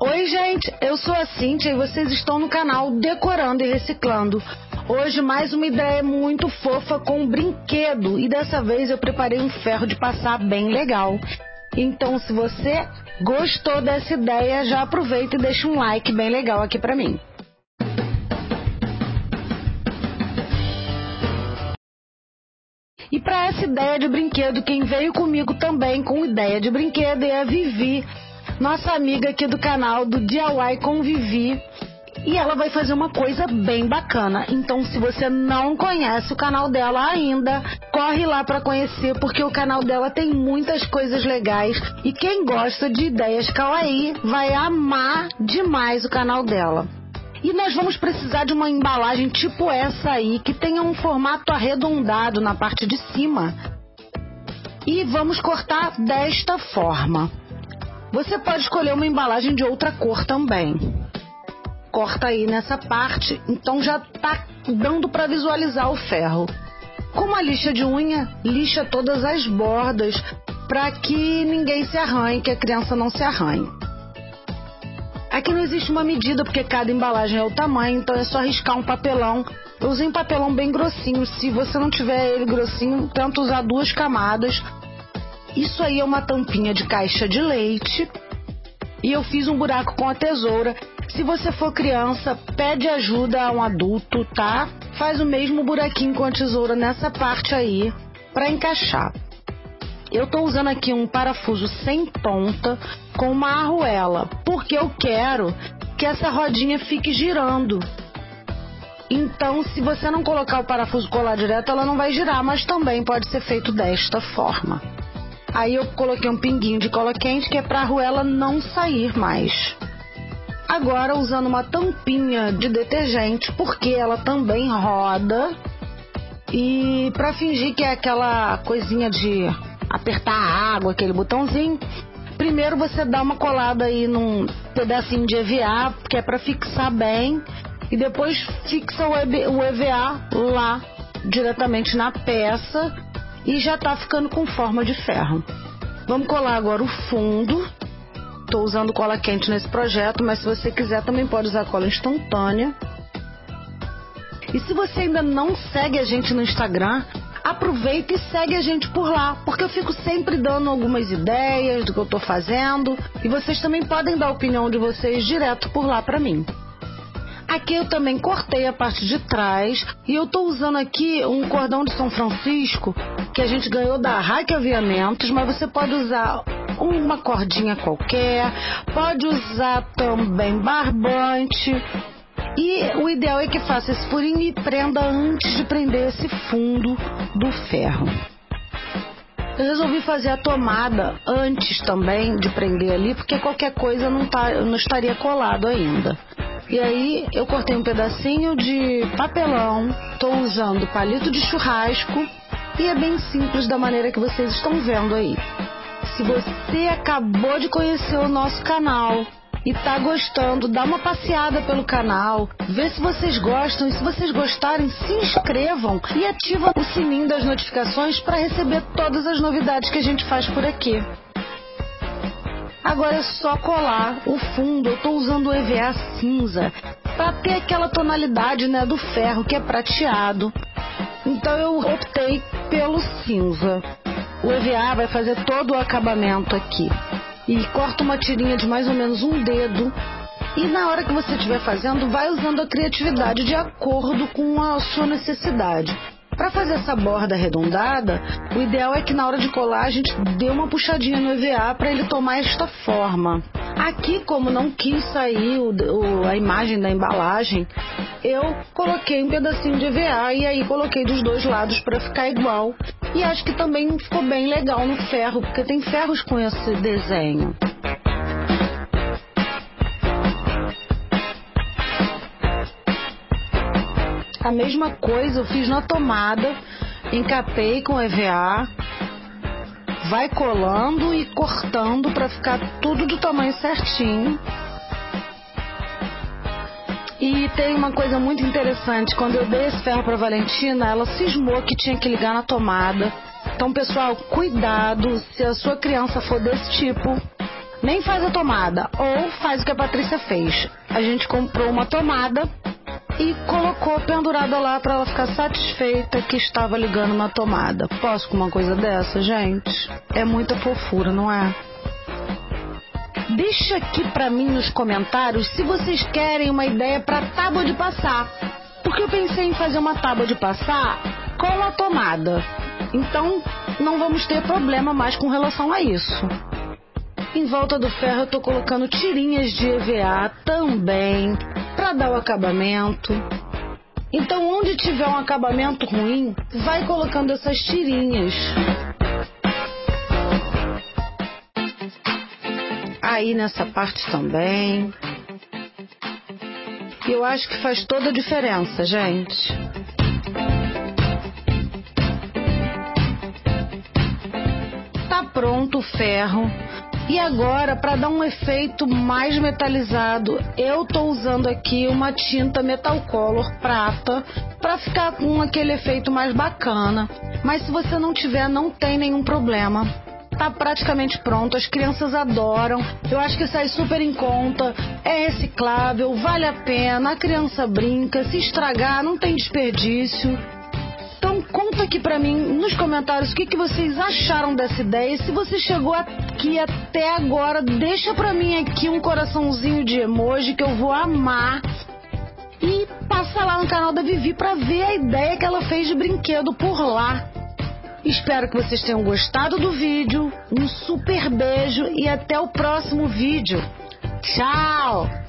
Oi, gente, eu sou a Cintia e vocês estão no canal Decorando e Reciclando. Hoje mais uma ideia muito fofa com um brinquedo e dessa vez eu preparei um ferro de passar bem legal. Então, se você gostou dessa ideia, já aproveita e deixa um like bem legal aqui pra mim. E para essa ideia de brinquedo, quem veio comigo também com ideia de brinquedo é a Vivi, nossa amiga aqui do canal do DIY com Vivi. E ela vai fazer uma coisa bem bacana. Então, se você não conhece o canal dela ainda, corre lá para conhecer, porque o canal dela tem muitas coisas legais. E quem gosta de ideias kawaii vai amar demais o canal dela. E nós vamos precisar de uma embalagem tipo essa aí, que tenha um formato arredondado na parte de cima. E vamos cortar desta forma. Você pode escolher uma embalagem de outra cor também. Corta aí nessa parte, então já tá dando para visualizar o ferro. Com uma lixa de unha, lixa todas as bordas para que ninguém se arranhe, que a criança não se arranhe. Aqui não existe uma medida porque cada embalagem é o tamanho, então é só riscar um papelão. Eu usei um papelão bem grossinho. Se você não tiver ele grossinho, tenta usar duas camadas. Isso aí é uma tampinha de caixa de leite. E eu fiz um buraco com a tesoura. Se você for criança, pede ajuda a um adulto, tá? Faz o mesmo buraquinho com a tesoura nessa parte aí para encaixar. Eu estou usando aqui um parafuso sem ponta com uma arruela, porque eu quero que essa rodinha fique girando. Então, se você não colocar o parafuso colar direto, ela não vai girar, mas também pode ser feito desta forma. Aí eu coloquei um pinguinho de cola quente que é para a arruela não sair mais. Agora usando uma tampinha de detergente, porque ela também roda. E para fingir que é aquela coisinha de apertar a água, aquele botãozinho. Primeiro você dá uma colada aí num pedacinho de EVA, que é para fixar bem, e depois fixa o EVA lá diretamente na peça e já tá ficando com forma de ferro. Vamos colar agora o fundo. Estou usando cola quente nesse projeto, mas se você quiser também pode usar cola instantânea. E se você ainda não segue a gente no Instagram, aproveita e segue a gente por lá, porque eu fico sempre dando algumas ideias do que eu tô fazendo e vocês também podem dar a opinião de vocês direto por lá para mim. Aqui eu também cortei a parte de trás e eu tô usando aqui um cordão de São Francisco que a gente ganhou da Raik Aviamentos, mas você pode usar uma cordinha qualquer, pode usar também barbante e o ideal é que faça esse furinho e prenda antes de prender esse fundo do ferro. Eu resolvi fazer a tomada antes também de prender ali, porque qualquer coisa não, tá, não estaria colado ainda. E aí eu cortei um pedacinho de papelão, estou usando palito de churrasco e é bem simples da maneira que vocês estão vendo aí. Se você acabou de conhecer o nosso canal, e tá gostando, dá uma passeada pelo canal, vê se vocês gostam e se vocês gostarem, se inscrevam e ativa o sininho das notificações para receber todas as novidades que a gente faz por aqui. Agora é só colar o fundo. Eu estou usando o EVA cinza para ter aquela tonalidade né, do ferro que é prateado. Então eu optei pelo cinza. O EVA vai fazer todo o acabamento aqui e corta uma tirinha de mais ou menos um dedo. E na hora que você estiver fazendo, vai usando a criatividade de acordo com a sua necessidade. Para fazer essa borda arredondada, o ideal é que na hora de colar a gente dê uma puxadinha no EVA para ele tomar esta forma. Aqui, como não quis sair o, o, a imagem da embalagem, eu coloquei um pedacinho de EVA e aí coloquei dos dois lados para ficar igual. E acho que também ficou bem legal no ferro, porque tem ferros com esse desenho. A mesma coisa eu fiz na tomada, encapei com EVA, vai colando e cortando para ficar tudo do tamanho certinho. E tem uma coisa muito interessante, quando eu dei esse ferro para Valentina, ela cismou que tinha que ligar na tomada. Então, pessoal, cuidado, se a sua criança for desse tipo, nem faz a tomada, ou faz o que a Patrícia fez. A gente comprou uma tomada e colocou pendurada lá para ela ficar satisfeita que estava ligando uma tomada. Posso com uma coisa dessa, gente? É muita fofura, não é? Deixa aqui para mim nos comentários se vocês querem uma ideia para tábua de passar. Porque eu pensei em fazer uma tábua de passar com a tomada. Então não vamos ter problema mais com relação a isso. Em volta do ferro eu tô colocando tirinhas de EVA também para dar o acabamento. Então, onde tiver um acabamento ruim, vai colocando essas tirinhas. Aí nessa parte também. Eu acho que faz toda a diferença, gente. Tá pronto o ferro. E agora, para dar um efeito mais metalizado, eu tô usando aqui uma tinta Metal Color prata para ficar com aquele efeito mais bacana. Mas se você não tiver, não tem nenhum problema. Tá praticamente pronto, as crianças adoram. Eu acho que sai super em conta, é reciclável, vale a pena, a criança brinca, se estragar não tem desperdício. Conta aqui pra mim nos comentários o que, que vocês acharam dessa ideia. Se você chegou aqui até agora, deixa pra mim aqui um coraçãozinho de emoji que eu vou amar. E passa lá no canal da Vivi pra ver a ideia que ela fez de brinquedo por lá. Espero que vocês tenham gostado do vídeo. Um super beijo e até o próximo vídeo. Tchau!